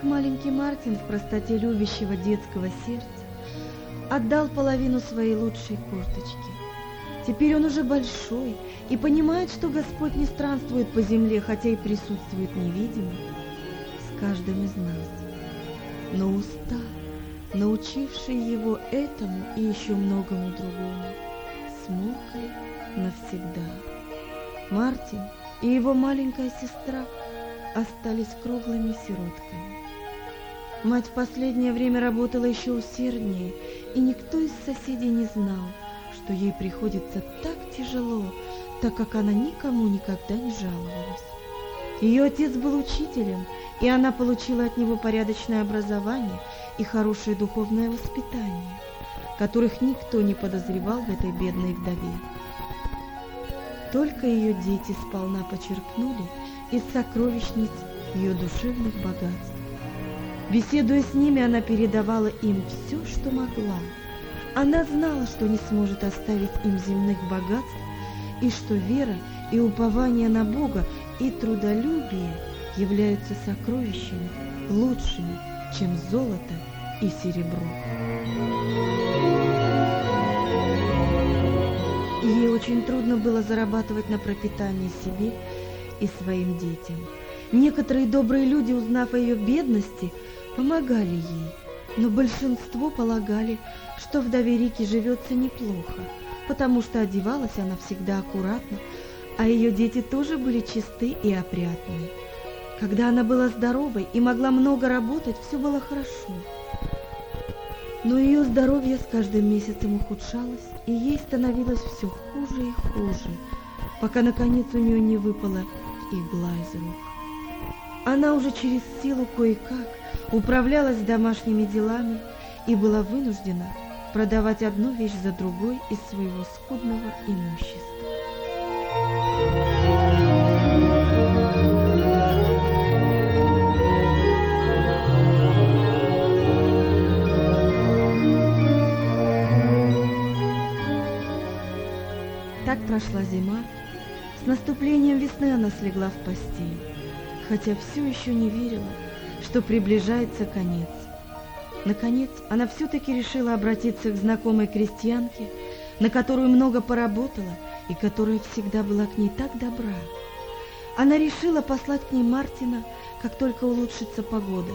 как маленький Мартин в простоте любящего детского сердца отдал половину своей лучшей курточки. Теперь он уже большой и понимает, что Господь не странствует по земле, хотя и присутствует невидимо с каждым из нас. Но уста, научившие его этому и еще многому другому, смолкли навсегда. Мартин и его маленькая сестра остались круглыми сиротками. Мать в последнее время работала еще усерднее, и никто из соседей не знал, что ей приходится так тяжело, так как она никому никогда не жаловалась. Ее отец был учителем, и она получила от него порядочное образование и хорошее духовное воспитание, которых никто не подозревал в этой бедной вдове. Только ее дети сполна почерпнули из сокровищниц ее душевных богатств. Беседуя с ними, она передавала им все, что могла. Она знала, что не сможет оставить им земных богатств, и что вера и упование на Бога и трудолюбие являются сокровищами лучшими, чем золото и серебро. Ей очень трудно было зарабатывать на пропитание себе и своим детям. Некоторые добрые люди, узнав о ее бедности, помогали ей, но большинство полагали, что вдове Рики живется неплохо, потому что одевалась она всегда аккуратно, а ее дети тоже были чисты и опрятные. Когда она была здоровой и могла много работать, все было хорошо. Но ее здоровье с каждым месяцем ухудшалось, и ей становилось все хуже и хуже, пока наконец у нее не выпала игла из рук. Она уже через силу кое-как управлялась домашними делами и была вынуждена продавать одну вещь за другой из своего скудного имущества. Так прошла зима. С наступлением весны она слегла в постель, хотя все еще не верила, что приближается конец. Наконец, она все-таки решила обратиться к знакомой крестьянке, на которую много поработала и которая всегда была к ней так добра. Она решила послать к ней Мартина, как только улучшится погода.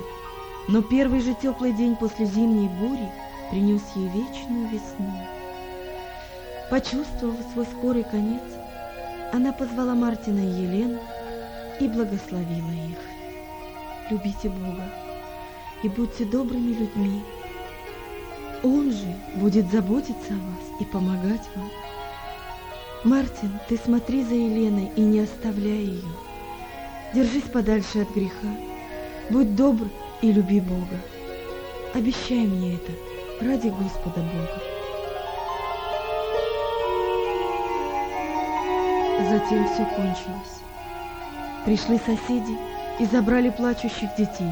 Но первый же теплый день после зимней бури принес ей вечную весну. Почувствовав свой скорый конец, она позвала Мартина и Елену и благословила их. Любите Бога и будьте добрыми людьми. Он же будет заботиться о вас и помогать вам. Мартин, ты смотри за Еленой и не оставляй ее. Держись подальше от греха. Будь добр и люби Бога. Обещай мне это ради Господа Бога. Затем все кончилось. Пришли соседи и забрали плачущих детей.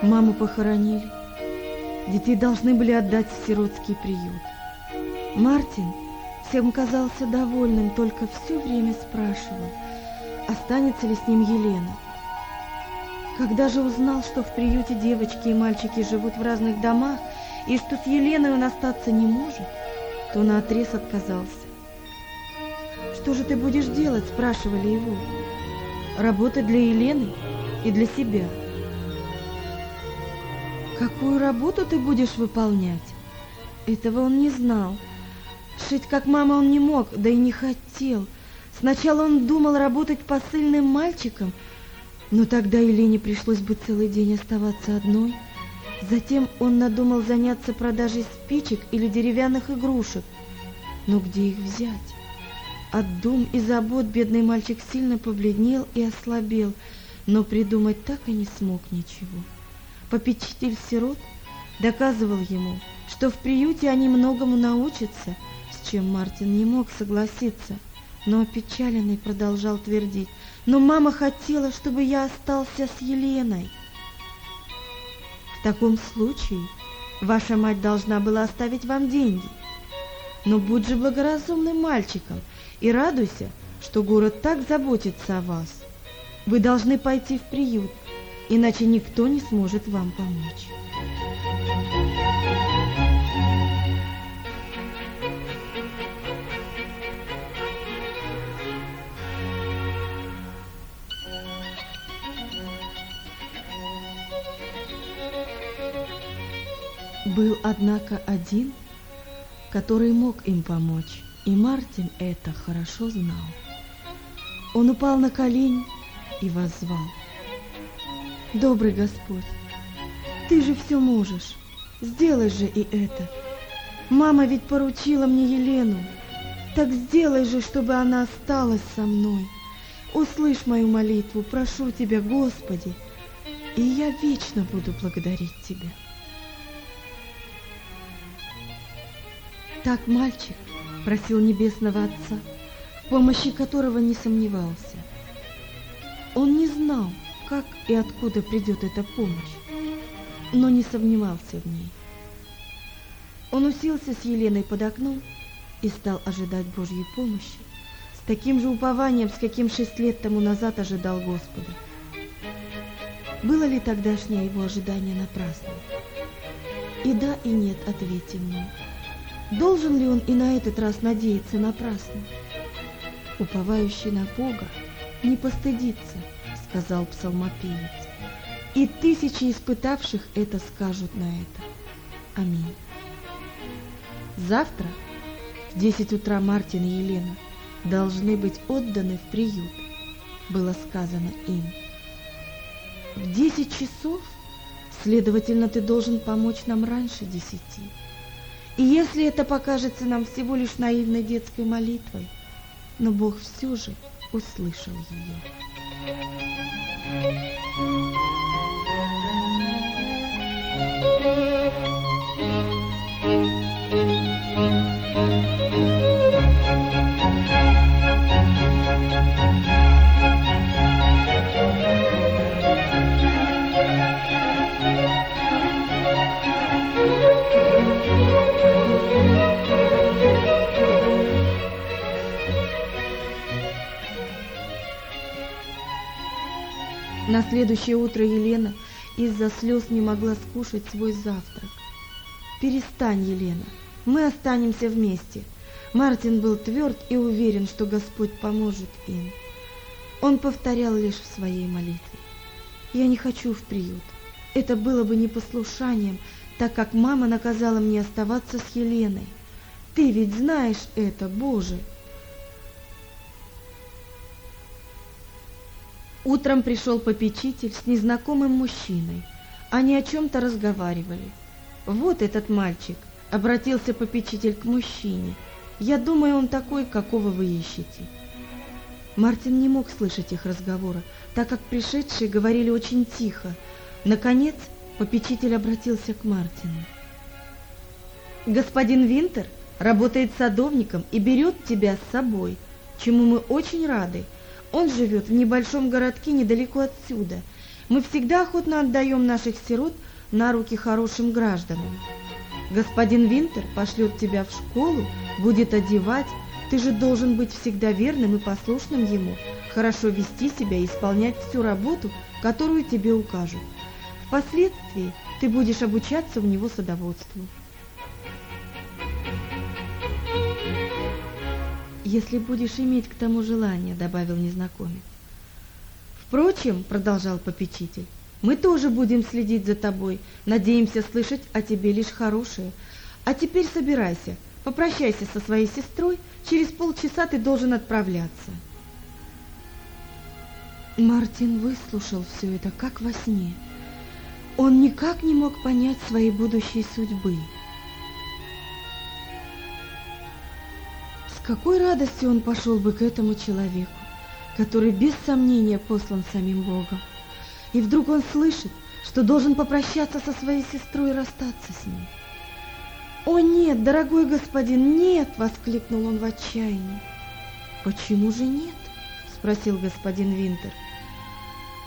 Маму похоронили. Детей должны были отдать в сиротский приют. Мартин всем казался довольным, только все время спрашивал, останется ли с ним Елена. Когда же узнал, что в приюте девочки и мальчики живут в разных домах, и что с Еленой он остаться не может, то наотрез отказался. «Что же ты будешь делать?» – спрашивали его. «Работать для Елены и для себя». «Какую работу ты будешь выполнять?» Этого он не знал. Шить как мама он не мог, да и не хотел. Сначала он думал работать посыльным мальчиком, но тогда Елене пришлось бы целый день оставаться одной. Затем он надумал заняться продажей спичек или деревянных игрушек. Но где их взять? От дум и забот бедный мальчик сильно побледнел и ослабел, но придумать так и не смог ничего. Попечитель сирот доказывал ему, что в приюте они многому научатся, с чем Мартин не мог согласиться, но опечаленный продолжал твердить, «Но мама хотела, чтобы я остался с Еленой». В таком случае ваша мать должна была оставить вам деньги. Но будь же благоразумным мальчиком и радуйся, что город так заботится о вас. Вы должны пойти в приют, иначе никто не сможет вам помочь. Был, однако, один, который мог им помочь, и Мартин это хорошо знал. Он упал на колени и воззвал. «Добрый Господь, Ты же все можешь, сделай же и это. Мама ведь поручила мне Елену, так сделай же, чтобы она осталась со мной. Услышь мою молитву, прошу Тебя, Господи, и я вечно буду благодарить Тебя». Так мальчик просил Небесного Отца, в помощи которого не сомневался. Он не знал, как и откуда придет эта помощь, но не сомневался в ней. Он уселся с Еленой под окном и стал ожидать Божьей помощи с таким же упованием, с каким шесть лет тому назад ожидал Господа. Было ли тогдашнее его ожидание напрасным? И да, и нет, ответьте мне. Должен ли он и на этот раз надеяться напрасно? Уповающий на Бога не постыдится, сказал псалмопевец. И тысячи испытавших это скажут на это. Аминь. Завтра в десять утра Мартин и Елена должны быть отданы в приют, было сказано им. В десять часов, следовательно, ты должен помочь нам раньше десяти. И если это покажется нам всего лишь наивной детской молитвой, но Бог все же услышал ее. Следующее утро Елена из-за слез не могла скушать свой завтрак. «Перестань, Елена, мы останемся вместе». Мартин был тверд и уверен, что Господь поможет им. Он повторял лишь в своей молитве. «Я не хочу в приют. Это было бы непослушанием, так как мама наказала мне оставаться с Еленой. Ты ведь знаешь это, Боже!» Утром пришел попечитель с незнакомым мужчиной. Они о чем-то разговаривали. «Вот этот мальчик», — обратился попечитель к мужчине. «Я думаю, он такой, какого вы ищете». Мартин не мог слышать их разговора, так как пришедшие говорили очень тихо. Наконец, попечитель обратился к Мартину. «Господин Винтер работает садовником и берет тебя с собой, чему мы очень рады», он живет в небольшом городке недалеко отсюда. Мы всегда охотно отдаем наших сирот на руки хорошим гражданам. Господин Винтер пошлет тебя в школу, будет одевать. Ты же должен быть всегда верным и послушным ему, хорошо вести себя и исполнять всю работу, которую тебе укажут. Впоследствии ты будешь обучаться у него садоводству. Если будешь иметь к тому желание», — добавил незнакомец. «Впрочем», — продолжал попечитель, — «мы тоже будем следить за тобой, надеемся слышать о тебе лишь хорошее. А теперь собирайся, попрощайся со своей сестрой, через полчаса ты должен отправляться». Мартин выслушал все это как во сне. Он никак не мог понять своей будущей судьбы. Какой радостью он пошел бы к этому человеку, который без сомнения послан самим Богом. И вдруг он слышит, что должен попрощаться со своей сестрой и расстаться с ней. «О нет, дорогой господин, нет!» — воскликнул он в отчаянии. «Почему же нет?» — спросил господин Винтер.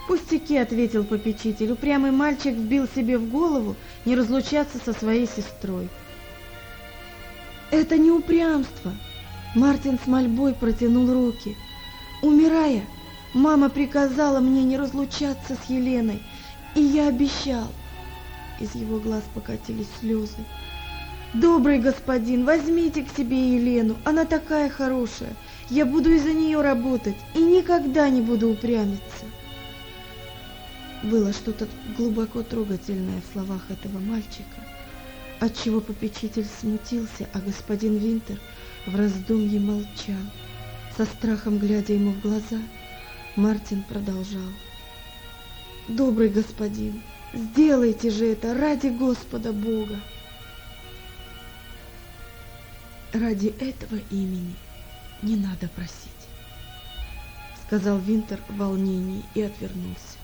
«Пустяки», — ответил попечитель. Упрямый мальчик вбил себе в голову не разлучаться со своей сестрой. «Это не упрямство», Мартин с мольбой протянул руки. Умирая, Мама приказала мне не разлучаться с Еленой, и я обещал. Из его глаз покатились слезы. Добрый господин, возьмите к себе Елену, она такая хорошая. Я буду из-за нее работать и никогда не буду упрямиться. Было что-то глубоко трогательное в словах этого мальчика, отчего попечитель смутился, а господин Винтер в раздумье молчал, со страхом глядя ему в глаза. Мартин продолжал. «Добрый господин, сделайте же это ради Господа Бога!» Ради этого имени не надо просить, сказал Винтер в волнении и отвернулся.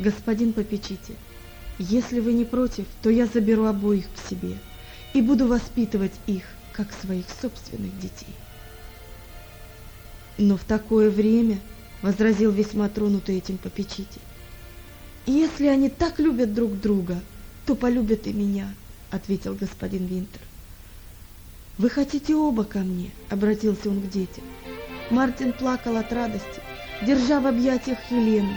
Господин попечитель, если вы не против, то я заберу обоих к себе и буду воспитывать их, как своих собственных детей. Но в такое время, возразил весьма тронутый этим попечитель, если они так любят друг друга, то полюбят и меня, ответил господин Винтер. «Вы хотите оба ко мне?» — обратился он к детям. Мартин плакал от радости, держа в объятиях Елену.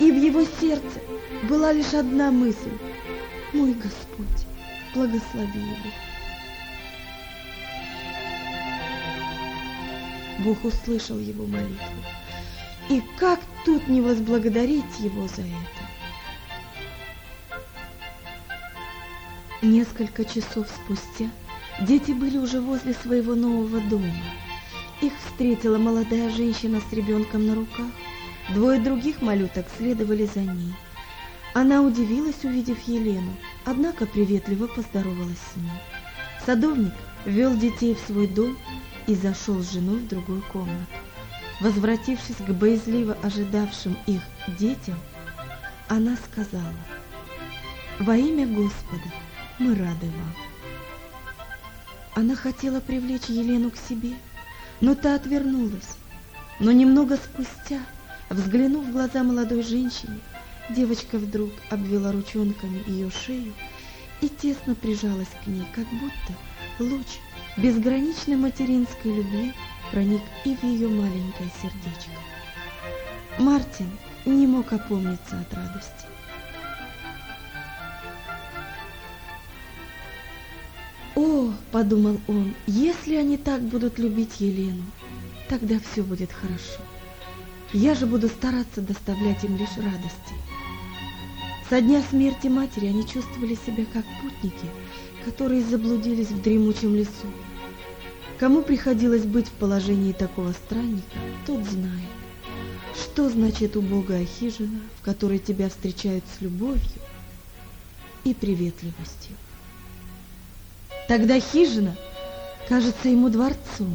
И в его сердце была лишь одна мысль — «Мой Господь, благослови его». Бог услышал его молитву. И как тут не возблагодарить его за это? Несколько часов спустя Дети были уже возле своего нового дома. Их встретила молодая женщина с ребенком на руках. Двое других малюток следовали за ней. Она удивилась, увидев Елену, однако приветливо поздоровалась с ней. Садовник вел детей в свой дом и зашел с женой в другую комнату. Возвратившись к боязливо ожидавшим их детям, она сказала, «Во имя Господа мы рады вам». Она хотела привлечь Елену к себе, но та отвернулась. Но немного спустя, взглянув в глаза молодой женщине, девочка вдруг обвела ручонками ее шею и тесно прижалась к ней, как будто луч безграничной материнской любви проник и в ее маленькое сердечко. Мартин не мог опомниться от радости. «О, — подумал он, — если они так будут любить Елену, тогда все будет хорошо. Я же буду стараться доставлять им лишь радости». Со дня смерти матери они чувствовали себя как путники, которые заблудились в дремучем лесу. Кому приходилось быть в положении такого странника, тот знает, что значит убогая хижина, в которой тебя встречают с любовью и приветливостью. Тогда хижина кажется ему дворцом,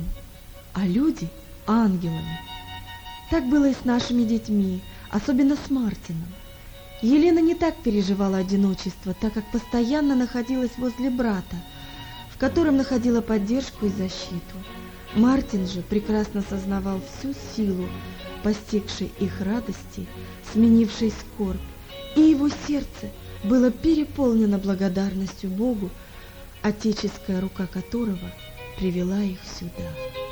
а люди – ангелами. Так было и с нашими детьми, особенно с Мартином. Елена не так переживала одиночество, так как постоянно находилась возле брата, в котором находила поддержку и защиту. Мартин же прекрасно сознавал всю силу постигшей их радости, сменившей скорбь, и его сердце было переполнено благодарностью Богу отеческая рука которого привела их сюда.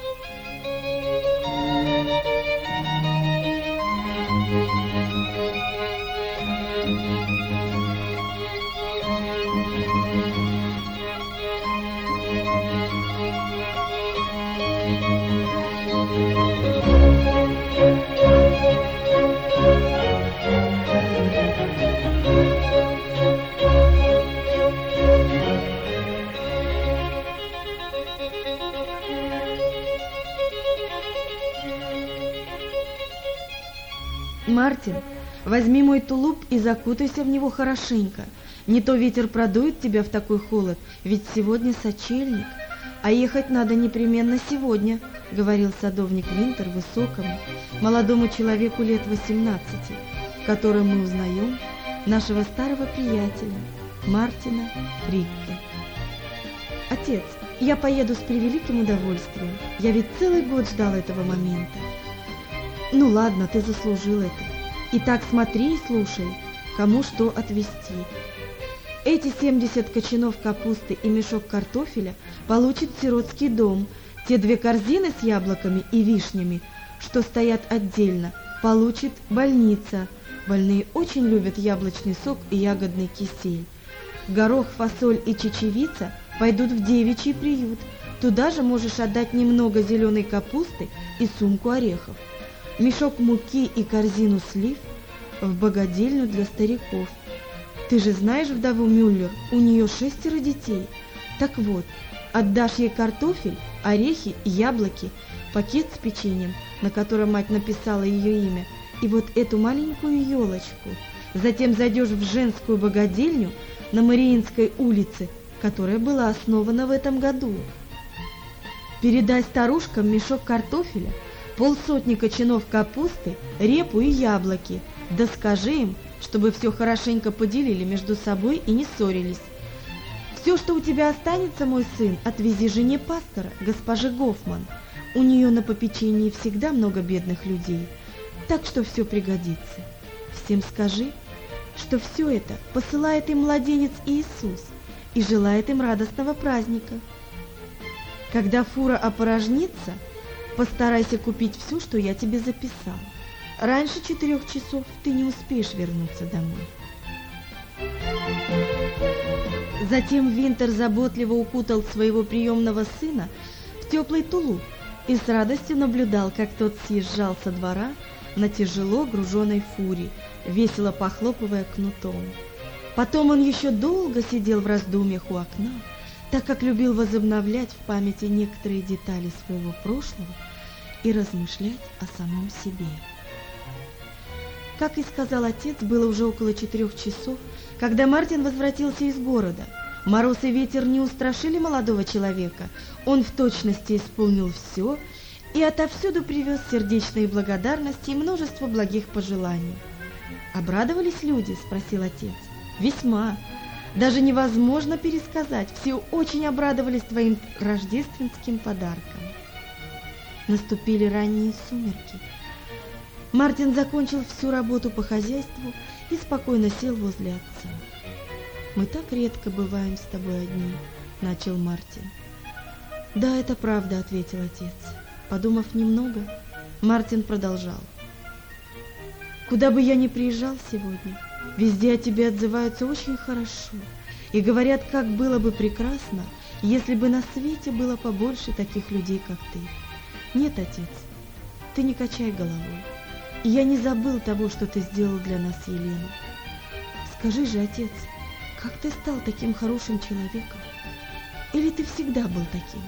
Мартин, возьми мой тулуп и закутайся в него хорошенько. Не то ветер продует тебя в такой холод, ведь сегодня сочельник, а ехать надо непременно сегодня, говорил садовник Винтер высокому, молодому человеку лет 18, которым мы узнаем нашего старого приятеля Мартина Рикки. Отец, я поеду с превеликим удовольствием. Я ведь целый год ждал этого момента. Ну ладно, ты заслужил это. Итак, смотри и слушай, кому что отвезти. Эти 70 кочанов капусты и мешок картофеля получит сиротский дом. Те две корзины с яблоками и вишнями что стоят отдельно, получит больница. Больные очень любят яблочный сок и ягодный кисель. Горох, фасоль и чечевица пойдут в девичий приют. Туда же можешь отдать немного зеленой капусты и сумку орехов. Мешок муки и корзину слив в богадельню для стариков. Ты же знаешь вдову Мюллер, у нее шестеро детей. Так вот, отдашь ей картофель, орехи, яблоки, пакет с печеньем, на котором мать написала ее имя, и вот эту маленькую елочку. Затем зайдешь в женскую богадельню на Мариинской улице, которая была основана в этом году. Передай старушкам мешок картофеля, полсотни кочанов капусты, репу и яблоки, да скажи им, чтобы все хорошенько поделили между собой и не ссорились. Все, что у тебя останется, мой сын, отвези жене пастора, госпоже Гофман. У нее на попечении всегда много бедных людей, так что все пригодится. Всем скажи, что все это посылает им младенец Иисус и желает им радостного праздника. Когда фура опорожнится, постарайся купить все, что я тебе записал. Раньше четырех часов ты не успеешь вернуться домой. Затем Винтер заботливо укутал своего приемного сына в теплый тулуп и с радостью наблюдал, как тот съезжал со двора на тяжело груженной фуре, весело похлопывая кнутом. Потом он еще долго сидел в раздумьях у окна, так как любил возобновлять в памяти некоторые детали своего прошлого и размышлять о самом себе. Как и сказал отец, было уже около четырех часов, когда Мартин возвратился из города. Мороз и ветер не устрашили молодого человека. Он в точности исполнил все и отовсюду привез сердечные благодарности и множество благих пожеланий. «Обрадовались люди?» – спросил отец. «Весьма. Даже невозможно пересказать. Все очень обрадовались твоим рождественским подарком». Наступили ранние сумерки. Мартин закончил всю работу по хозяйству и спокойно сел возле отца. «Мы так редко бываем с тобой одни», — начал Мартин. «Да, это правда», — ответил отец. Подумав немного, Мартин продолжал. «Куда бы я ни приезжал сегодня, везде о тебе отзываются очень хорошо и говорят, как было бы прекрасно, если бы на свете было побольше таких людей, как ты. Нет, отец, ты не качай головой. Я не забыл того, что ты сделал для нас, Елена. Скажи же, отец, как ты стал таким хорошим человеком? Или ты всегда был таким?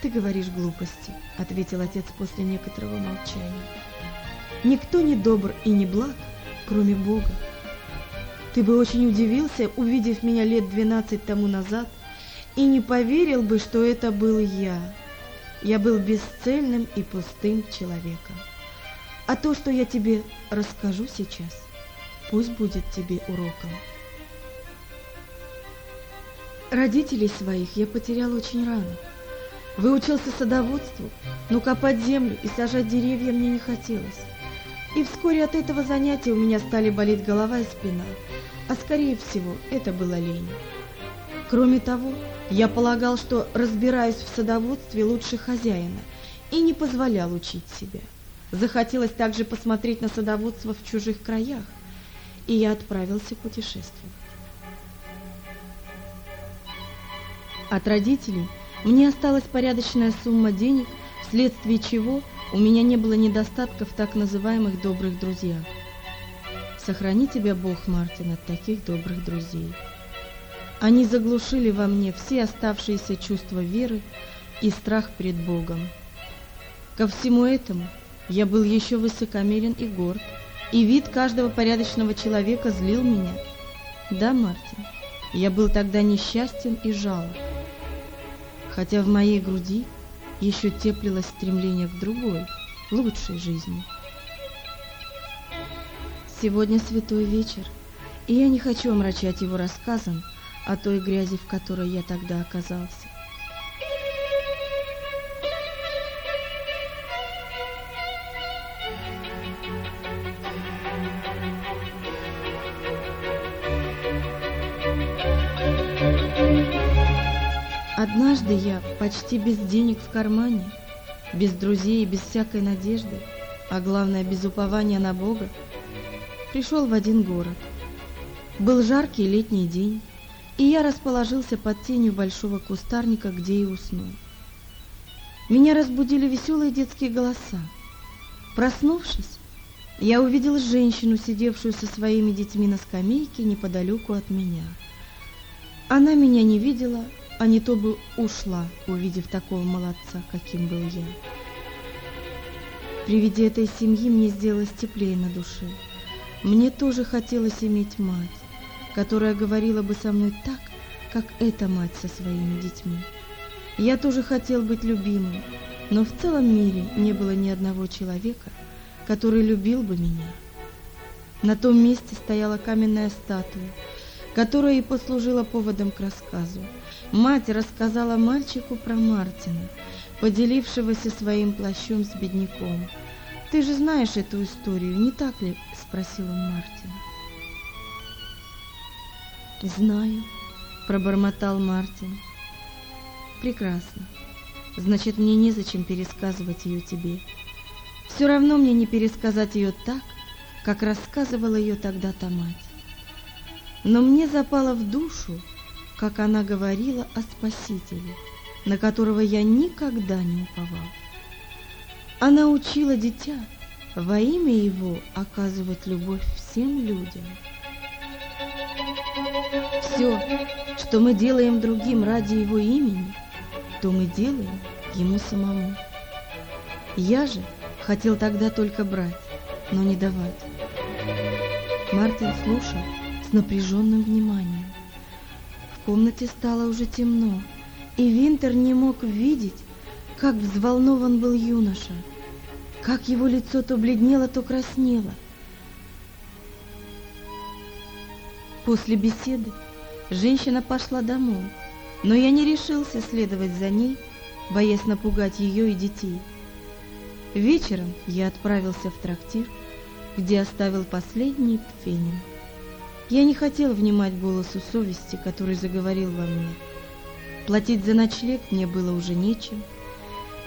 Ты говоришь глупости, ответил отец после некоторого молчания. Никто не добр и не благ, кроме Бога. Ты бы очень удивился, увидев меня лет двенадцать тому назад, и не поверил бы, что это был я. Я был бесцельным и пустым человеком. А то, что я тебе расскажу сейчас, пусть будет тебе уроком. Родителей своих я потерял очень рано. Выучился садоводству, но копать землю и сажать деревья мне не хотелось. И вскоре от этого занятия у меня стали болеть голова и спина, а скорее всего это было лень. Кроме того, я полагал, что разбираюсь в садоводстве лучше хозяина и не позволял учить себя. Захотелось также посмотреть на садоводство в чужих краях, и я отправился путешествовать. От родителей мне осталась порядочная сумма денег, вследствие чего у меня не было недостатка в так называемых добрых друзьях. Сохрани тебя Бог, Мартин, от таких добрых друзей. Они заглушили во мне все оставшиеся чувства веры и страх перед Богом. Ко всему этому я был еще высокомерен и горд, и вид каждого порядочного человека злил меня. Да, Мартин, я был тогда несчастен и жалок, хотя в моей груди еще теплилось стремление к другой, лучшей жизни. Сегодня святой вечер, и я не хочу омрачать его рассказом, о той грязи, в которой я тогда оказался. Однажды я, почти без денег в кармане, без друзей и без всякой надежды, а главное, без упования на Бога, пришел в один город. Был жаркий летний день, и я расположился под тенью большого кустарника, где и уснул. Меня разбудили веселые детские голоса. Проснувшись, я увидел женщину, сидевшую со своими детьми на скамейке неподалеку от меня. Она меня не видела, а не то бы ушла, увидев такого молодца, каким был я. При виде этой семьи мне сделалось теплее на душе. Мне тоже хотелось иметь мать, которая говорила бы со мной так, как эта мать со своими детьми. Я тоже хотел быть любимым, но в целом мире не было ни одного человека, который любил бы меня. На том месте стояла каменная статуя, которая и послужила поводом к рассказу. Мать рассказала мальчику про Мартина, поделившегося своим плащом с бедняком. «Ты же знаешь эту историю, не так ли?» – спросил он Мартина. «Знаю», – пробормотал Мартин. «Прекрасно. Значит, мне незачем пересказывать ее тебе. Все равно мне не пересказать ее так, как рассказывала ее тогда та мать. Но мне запало в душу, как она говорила о Спасителе, на которого я никогда не уповал. Она учила дитя во имя его оказывать любовь всем людям. Все, что мы делаем другим ради его имени, то мы делаем ему самому. Я же хотел тогда только брать, но не давать. Мартин слушал, с напряженным вниманием. Комнате стало уже темно, и Винтер не мог видеть, как взволнован был юноша, как его лицо то бледнело, то краснело. После беседы женщина пошла домой, но я не решился следовать за ней, боясь напугать ее и детей. Вечером я отправился в трактир, где оставил последний пфенин. Я не хотел внимать голосу совести, который заговорил во мне. Платить за ночлег мне было уже нечем,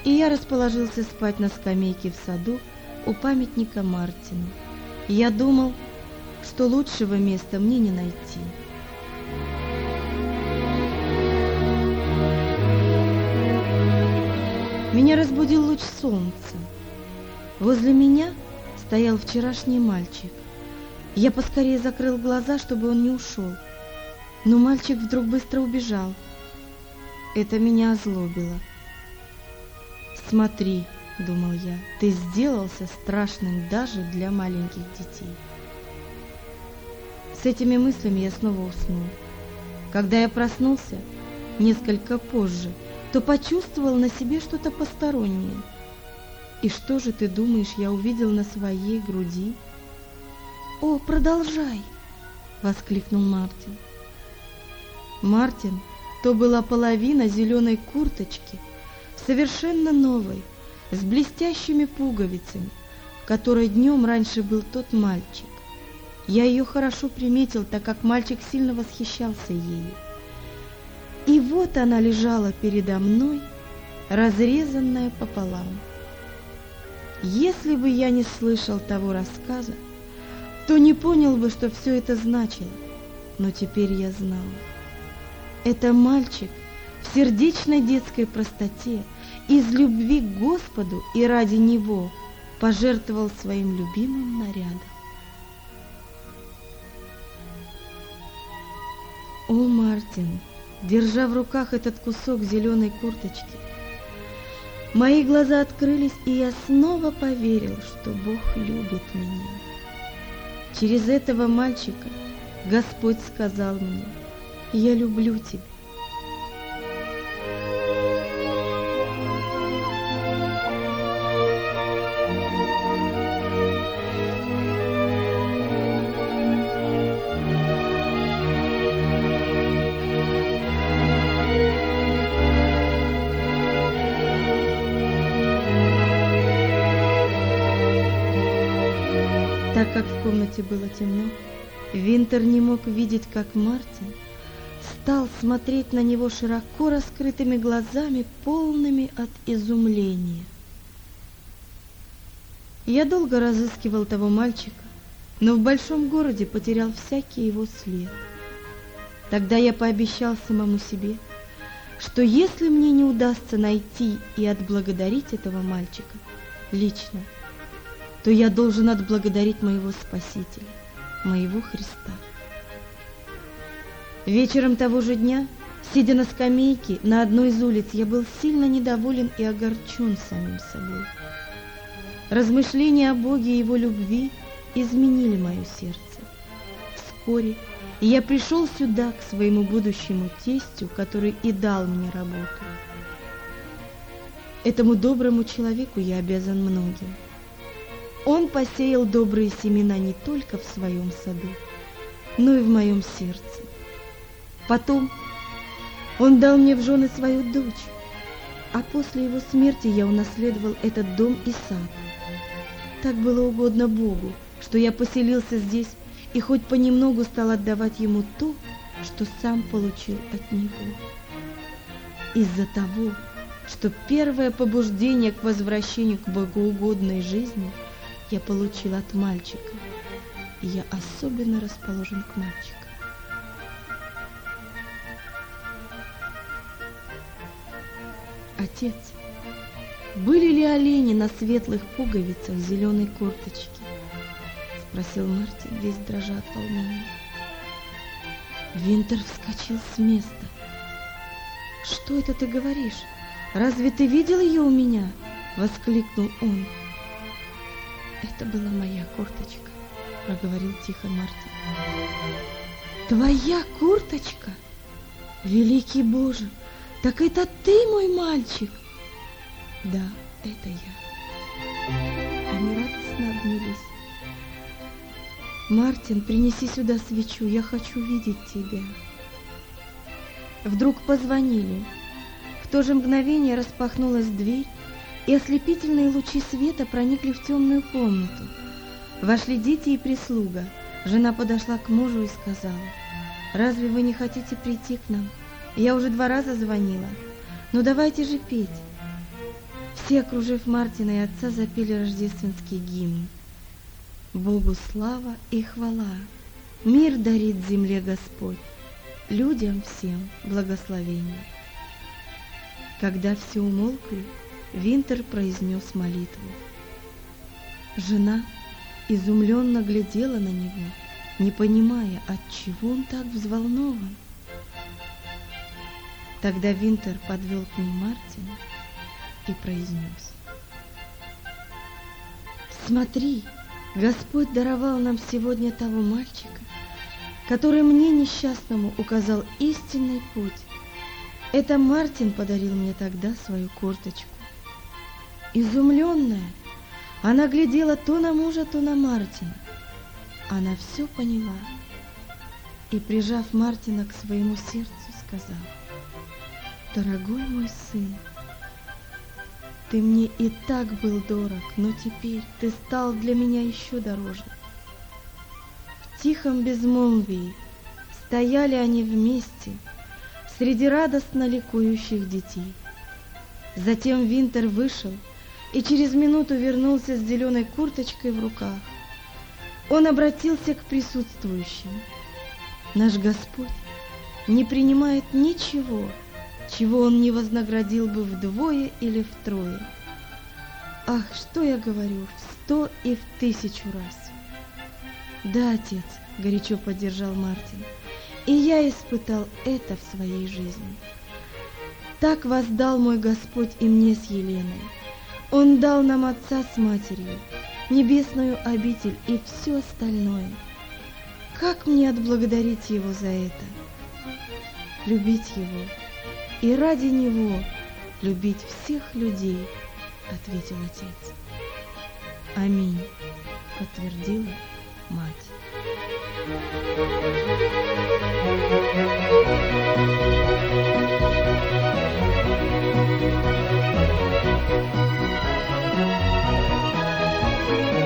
и я расположился спать на скамейке в саду у памятника Мартину. Я думал, что лучшего места мне не найти. Меня разбудил луч солнца. Возле меня стоял вчерашний мальчик. Я поскорее закрыл глаза, чтобы он не ушел. Но мальчик вдруг быстро убежал. Это меня озлобило. «Смотри», — думал я, — «ты сделался страшным даже для маленьких детей». С этими мыслями я снова уснул. Когда я проснулся, несколько позже, то почувствовал на себе что-то постороннее. И что же ты думаешь, я увидел на своей груди? «О, продолжай!» — воскликнул Мартин. Мартин то была половина зеленой курточки, совершенно новой, с блестящими пуговицами, которой днем раньше был тот мальчик. Я ее хорошо приметил, так как мальчик сильно восхищался ею. И вот она лежала передо мной, разрезанная пополам. Если бы я не слышал того рассказа, то не понял бы, что все это значило. Но теперь я знал. Это мальчик в сердечной детской простоте, из любви к Господу и ради Него пожертвовал своим любимым нарядом. О, Мартин, держа в руках этот кусок зеленой курточки, мои глаза открылись, и я снова поверил, что Бог любит меня. Через этого мальчика Господь сказал мне, я люблю тебя. Как в комнате было темно, Винтер не мог видеть, как Мартин стал смотреть на него широко раскрытыми глазами, полными от изумления. Я долго разыскивал того мальчика, но в большом городе потерял всякий его след. Тогда я пообещал самому себе, что если мне не удастся найти и отблагодарить этого мальчика лично, то я должен отблагодарить моего Спасителя, моего Христа. Вечером того же дня, сидя на скамейке на одной из улиц, я был сильно недоволен и огорчен самим собой. Размышления о Боге и Его любви изменили мое сердце. Вскоре я пришел сюда, к своему будущему тестю, который и дал мне работу. Этому доброму человеку я обязан многим. Он посеял добрые семена не только в своем саду, но и в моем сердце. Потом он дал мне в жены свою дочь, а после его смерти я унаследовал этот дом и сад. Так было угодно Богу, что я поселился здесь и хоть понемногу стал отдавать ему то, что сам получил от него. Из-за того, что первое побуждение к возвращению к богоугодной жизни я получил от мальчика, и я особенно расположен к мальчику. Отец, были ли олени на светлых пуговицах зеленой курточки? Спросил Мартин, весь дрожа от волнения. Винтер вскочил с места. Что это ты говоришь? Разве ты видел ее у меня? Воскликнул он. Это была моя курточка, проговорил тихо Мартин. Твоя курточка? Великий Боже, так это ты, мой мальчик? Да, это я. Они радостно обнялись. Мартин, принеси сюда свечу, я хочу видеть тебя. Вдруг позвонили. В то же мгновение распахнулась дверь, и ослепительные лучи света проникли в темную комнату. Вошли дети и прислуга. Жена подошла к мужу и сказала, «Разве вы не хотите прийти к нам?» Я уже два раза звонила. Ну давайте же петь. Все, окружив Мартина и отца, запели рождественский гимн. Богу слава и хвала, мир дарит земле Господь, людям всем благословение. Когда все умолкли, Винтер произнес молитву. Жена изумленно глядела на него, не понимая, от чего он так взволнован. Тогда Винтер подвел к ней Мартина и произнес. Смотри, Господь даровал нам сегодня того мальчика, который мне несчастному указал истинный путь. Это Мартин подарил мне тогда свою курточку. Изумленная, она глядела то на мужа, то на Мартина. Она все поняла и, прижав Мартина к своему сердцу, сказала, Дорогой мой сын, ты мне и так был дорог, но теперь ты стал для меня еще дороже. В тихом безмолвии стояли они вместе среди радостно ликующих детей. Затем Винтер вышел и через минуту вернулся с зеленой курточкой в руках. Он обратился к присутствующим. Наш Господь не принимает ничего, чего он не вознаградил бы вдвое или втрое. Ах, что я говорю, в сто и в тысячу раз. Да, отец, горячо поддержал Мартин, и я испытал это в своей жизни. Так воздал мой Господь и мне с Еленой. Он дал нам отца с матерью, небесную обитель и все остальное. Как мне отблагодарить его за это? Любить его, и ради него любить всех людей, ответил отец. Аминь, подтвердила мать. Thank you.